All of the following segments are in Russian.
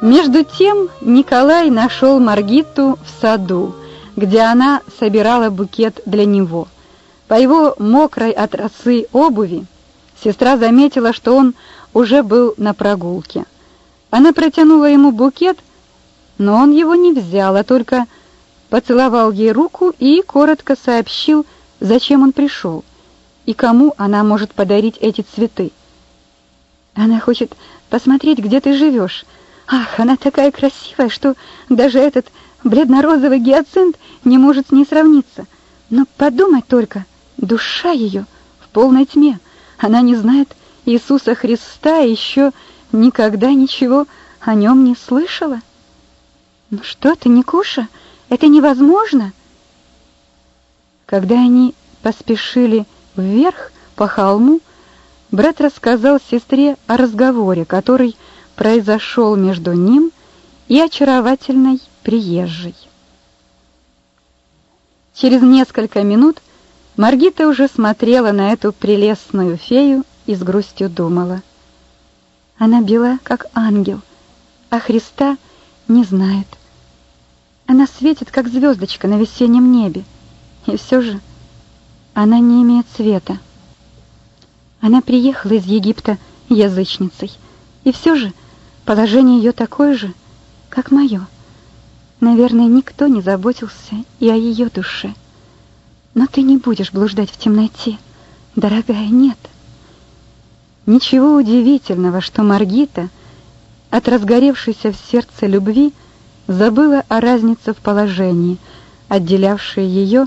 Между тем Николай нашел Маргиту в саду, где она собирала букет для него. По его мокрой от росы обуви сестра заметила, что он уже был на прогулке. Она протянула ему букет, но он его не взял, а только поцеловал ей руку и коротко сообщил, зачем он пришел и кому она может подарить эти цветы. Она хочет посмотреть, где ты живешь, Ах, она такая красивая, что даже этот бледно-розовый гиацинт не может с ней сравниться. Но подумать только, душа ее в полной тьме. Она не знает Иисуса Христа и еще никогда ничего о нем не слышала. Ну что ты, Никуша, это невозможно. Когда они поспешили вверх по холму, брат рассказал сестре о разговоре, который произошел между ним и очаровательной приезжей. Через несколько минут Маргита уже смотрела на эту прелестную фею и с грустью думала. Она бела, как ангел, а Христа не знает. Она светит, как звездочка на весеннем небе, и все же она не имеет цвета. Она приехала из Египта язычницей, и все же Положение ее такое же, как мое. Наверное, никто не заботился и о ее душе. Но ты не будешь блуждать в темноте, дорогая, нет. Ничего удивительного, что Маргита от разгоревшейся в сердце любви забыла о разнице в положении, отделявшей ее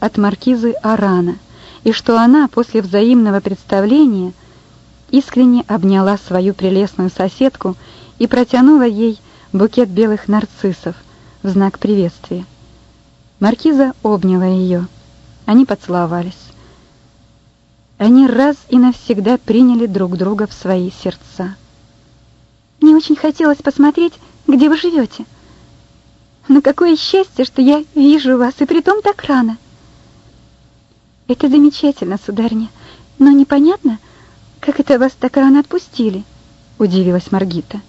от маркизы Арана, и что она после взаимного представления искренне обняла свою прелестную соседку и протянула ей букет белых нарциссов в знак приветствия. Маркиза обняла ее. Они поцеловались. Они раз и навсегда приняли друг друга в свои сердца. Мне очень хотелось посмотреть, где вы живете. Но какое счастье, что я вижу вас, и притом так рано. Это замечательно, сударыня, но непонятно, как это вас так рано отпустили, удивилась Маргита.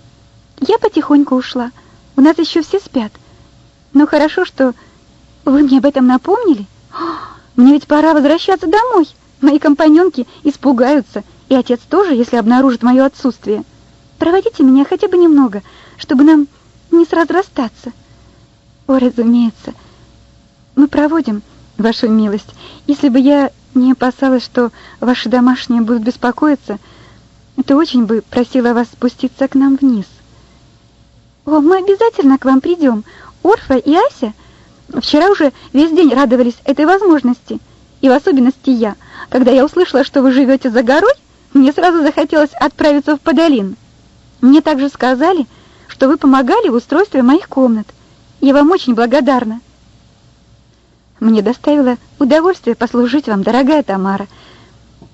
Я потихоньку ушла. У нас еще все спят. Но хорошо, что вы мне об этом напомнили. Мне ведь пора возвращаться домой. Мои компаньонки испугаются, и отец тоже, если обнаружит мое отсутствие. Проводите меня хотя бы немного, чтобы нам не сразу расстаться. О, разумеется, мы проводим, вашу милость. Если бы я не опасалась, что ваши домашние будут беспокоиться, то очень бы просила вас спуститься к нам вниз. О, мы обязательно к вам придем. Орфа и Ася вчера уже весь день радовались этой возможности. И в особенности я. Когда я услышала, что вы живете за горой, мне сразу захотелось отправиться в Подолин. Мне также сказали, что вы помогали в устройстве моих комнат. Я вам очень благодарна. Мне доставило удовольствие послужить вам, дорогая Тамара.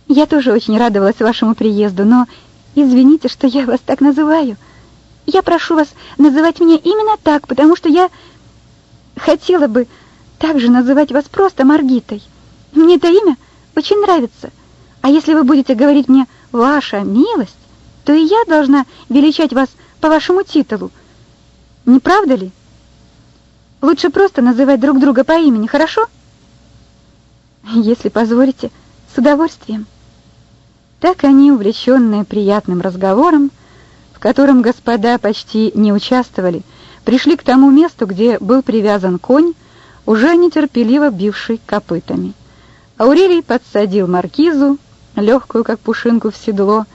Я тоже очень радовалась вашему приезду, но извините, что я вас так называю — я прошу вас называть меня именно так, потому что я хотела бы также называть вас просто Маргитой. Мне это имя очень нравится. А если вы будете говорить мне «Ваша милость», то и я должна величать вас по вашему титулу. Не правда ли? Лучше просто называть друг друга по имени, хорошо? Если позволите, с удовольствием. Так они, увлеченные приятным разговором, котором господа почти не участвовали, пришли к тому месту, где был привязан конь, уже нетерпеливо бивший копытами. Аурелий подсадил маркизу, легкую, как пушинку, в седло.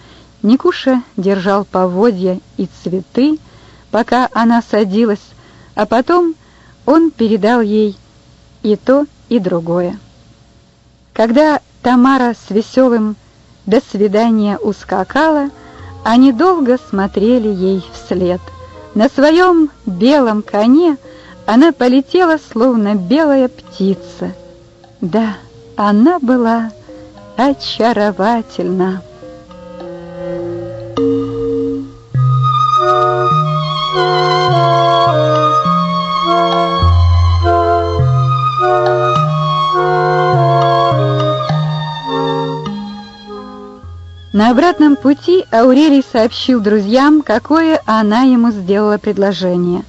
Никуша держал поводья и цветы, пока она садилась, а потом он передал ей и то, и другое. Когда Тамара с веселым «до свидания» ускакала, они долго смотрели ей вслед. На своем белом коне она полетела, словно белая птица. Да, она была очаровательна. На обратном пути Аурелий сообщил друзьям, какое она ему сделала предложение,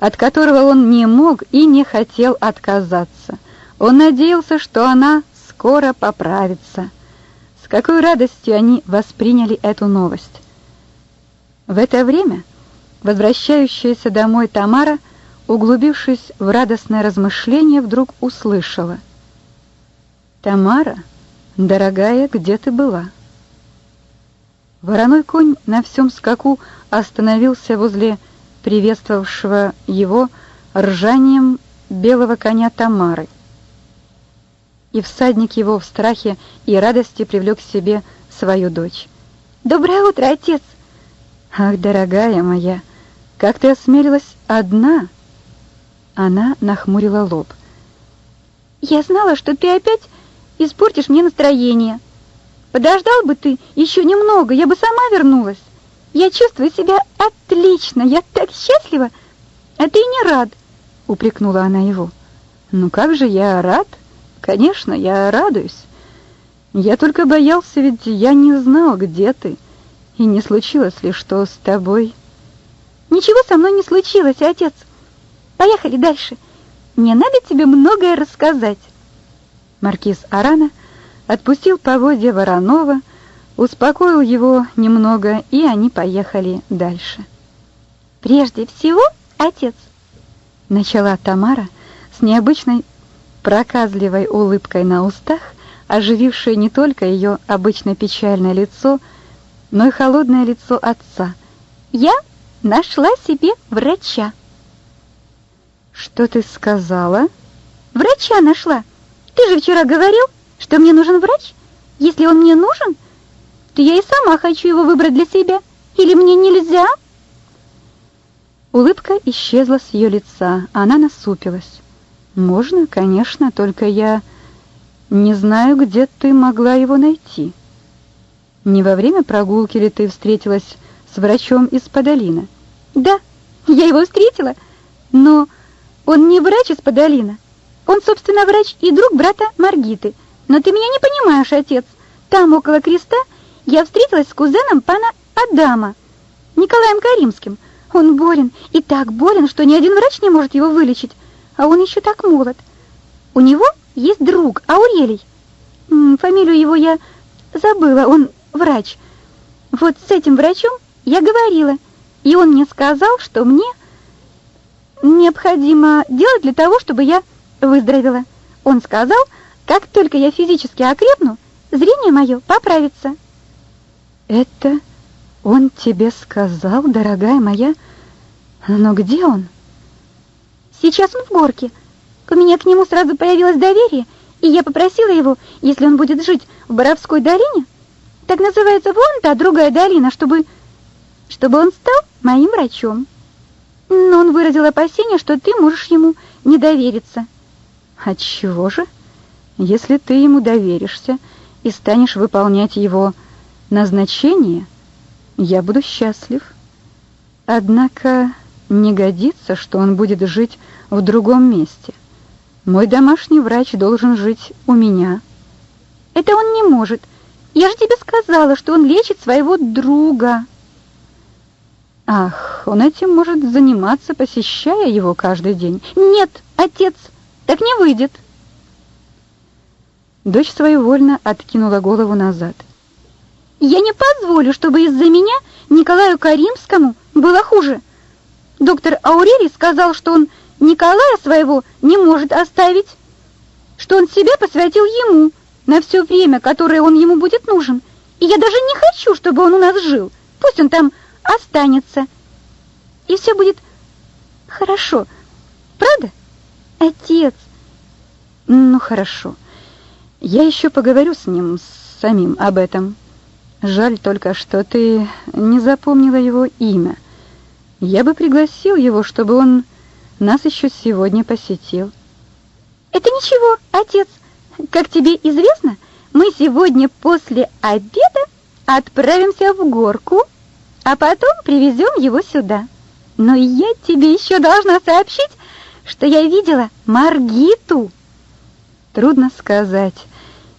от которого он не мог и не хотел отказаться. Он надеялся, что она скоро поправится. С какой радостью они восприняли эту новость. В это время возвращающаяся домой Тамара, углубившись в радостное размышление, вдруг услышала. «Тамара, дорогая, где ты была?» Вороной конь на всем скаку остановился возле приветствовавшего его ржанием белого коня Тамары. И всадник его в страхе и радости привлек к себе свою дочь. «Доброе утро, отец!» «Ах, дорогая моя, как ты осмелилась одна?» Она нахмурила лоб. «Я знала, что ты опять испортишь мне настроение. Подождал бы ты еще немного, я бы сама вернулась. Я чувствую себя отлично, я так счастлива, а ты не рад», — упрекнула она его. «Ну как же я рад? Конечно, я радуюсь. Я только боялся, ведь я не знал, где ты». И не случилось ли что с тобой? Ничего со мной не случилось, отец. Поехали дальше. Мне надо тебе многое рассказать. Маркиз Арана отпустил поводья Воронова, успокоил его немного, и они поехали дальше. Прежде всего, отец, начала Тамара с необычной проказливой улыбкой на устах, оживившей не только ее обычно печальное лицо, но и холодное лицо отца. «Я нашла себе врача». «Что ты сказала?» «Врача нашла. Ты же вчера говорил, что мне нужен врач. Если он мне нужен, то я и сама хочу его выбрать для себя. Или мне нельзя?» Улыбка исчезла с ее лица, она насупилась. «Можно, конечно, только я не знаю, где ты могла его найти». Не во время прогулки ли ты встретилась с врачом из Подолина? Да, я его встретила, но он не врач из Подолина. Он, собственно, врач и друг брата Маргиты. Но ты меня не понимаешь, отец. Там, около креста, я встретилась с кузеном пана Адама, Николаем Каримским. Он болен, и так болен, что ни один врач не может его вылечить, а он еще так молод. У него есть друг, Аурелий. Фамилию его я забыла, он врач. Вот с этим врачом я говорила, и он мне сказал, что мне необходимо делать для того, чтобы я выздоровела. Он сказал, как только я физически окрепну, зрение мое поправится. Это он тебе сказал, дорогая моя? Но где он? Сейчас он в горке. У меня к нему сразу появилось доверие, и я попросила его, если он будет жить в Боровской долине, так называется вон та другая долина, чтобы... чтобы он стал моим врачом. Но он выразил опасение, что ты можешь ему не довериться. Отчего же? Если ты ему доверишься и станешь выполнять его назначение, я буду счастлив. Однако не годится, что он будет жить в другом месте. Мой домашний врач должен жить у меня. Это он не может. Я же тебе сказала, что он лечит своего друга. Ах, он этим может заниматься, посещая его каждый день. Нет, отец, так не выйдет. Дочь своевольно откинула голову назад. Я не позволю, чтобы из-за меня Николаю Каримскому было хуже. Доктор Аурелий сказал, что он Николая своего не может оставить, что он себя посвятил ему, на все время, которое он ему будет нужен. И я даже не хочу, чтобы он у нас жил. Пусть он там останется. И все будет хорошо. Правда? Отец. Ну, хорошо. Я еще поговорю с ним с самим об этом. Жаль только, что ты не запомнила его имя. Я бы пригласил его, чтобы он нас еще сегодня посетил. Это ничего, отец. Как тебе известно, мы сегодня после обеда отправимся в горку, а потом привезем его сюда. Но я тебе еще должна сообщить, что я видела Маргиту. Трудно сказать,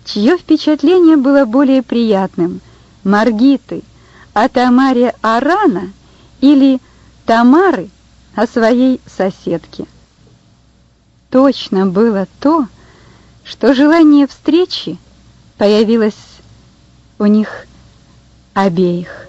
чье впечатление было более приятным, Маргиты о Тамаре Арана или Тамары о своей соседке. Точно было то, что желание встречи появилось у них обеих.